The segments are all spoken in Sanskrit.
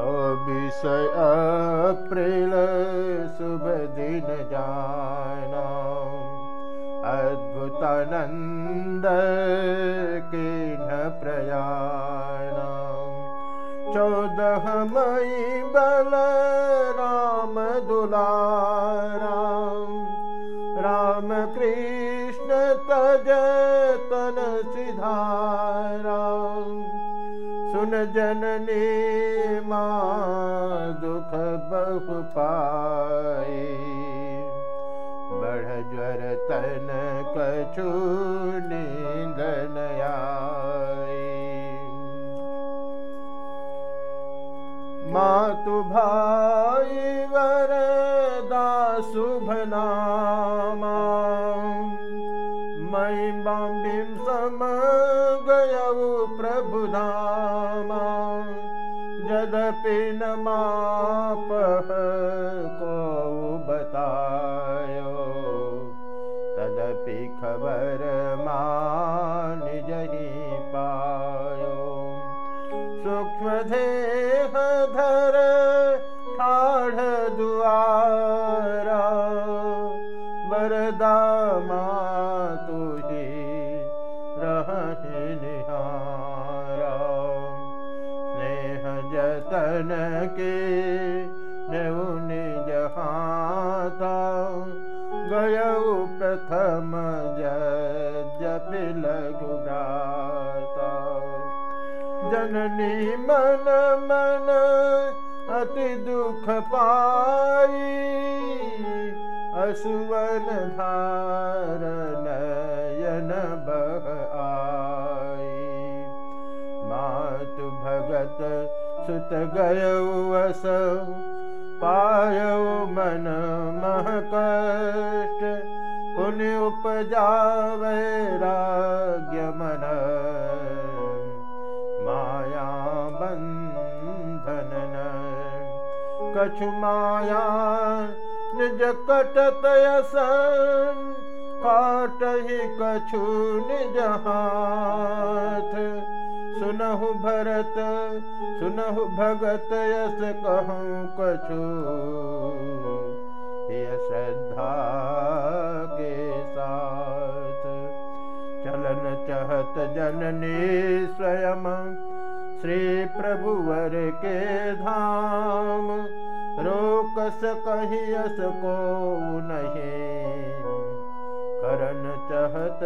चौबीस अप्रैल शुभ दिन जाना अद्भुतानन्द किन् प्रयाण मयि बल राम दुलाराम जननी माँ दुख बहु पाए बढ़ ज्वर तन कछु नींदन मातु भाई वर दासुभ यद्यपि न मापह को बतायो। तदपि मान जही पायो। सूक्ष्म देह धर ठाढ़ दुआरा वरदामा जहाता गयौ प्रथम जपि लघु भ्राता। जननी मन मन अति दुख नयन बह आई। मातु भगत गयौ अस पायौ मन मह कष्ट पुण्य उपजा वैराग्य मन। माया बंधन कछु माया निज कटत यसन काट ही कछु निज हाथ सुनहु भरत सुनहु भगत यस कहूँ कछु। श्रद्धा के साथ चलन चहत जननी स्वयं श्री प्रभुवर के धाम। रोकस कहियस को नहीं करन चहत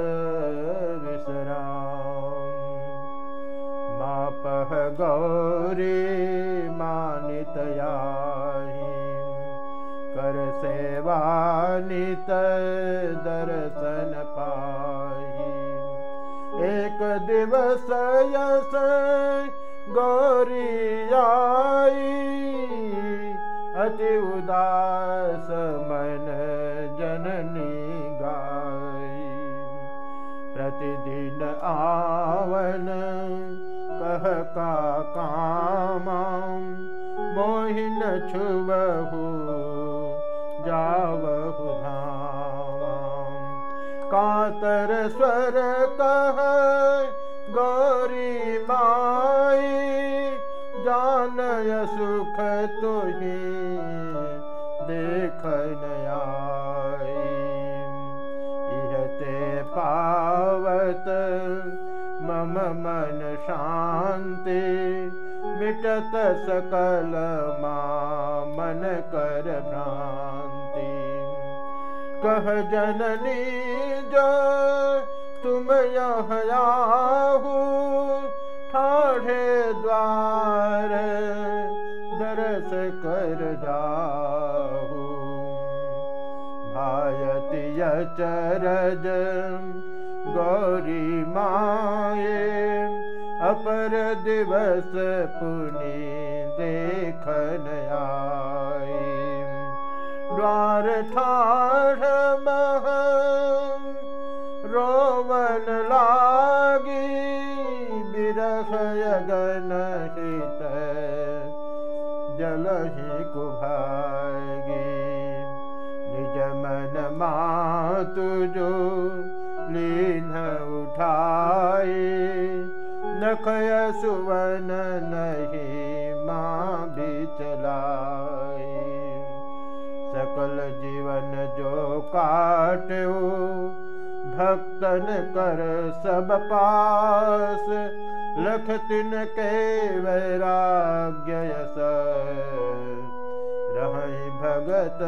मापह गौरी मानितयाही। कर सेवानित दर्शन पाही। एक दिवस यस गौरी आई। अति उदास मन जननी गाई। प्रतिदिन आवन का कामा मोहिन छुबहु जावहु धामा। कातर स्वर कह गौरी माई जानय सुख तुही नयाई इहते पावत मम मन शान्ति मिटत सकल मा मन कर भ्रान्ति। कह जननी जो तुम यहयाहू ठाढ़े द्वार दरस कर जाहू। भायति यचरज गौरी माये दिवस पुनि देखन आए द्वार ठाढ़ मह रोवन लागी बिरह यगन हित जलहि मातु जो लीन उठाए नखय सुवन नहीं माँ भी चलाए सकल जीवन जो काटो भक्तन कर सब पास। लख तिन के वैराग्य यस रह भगत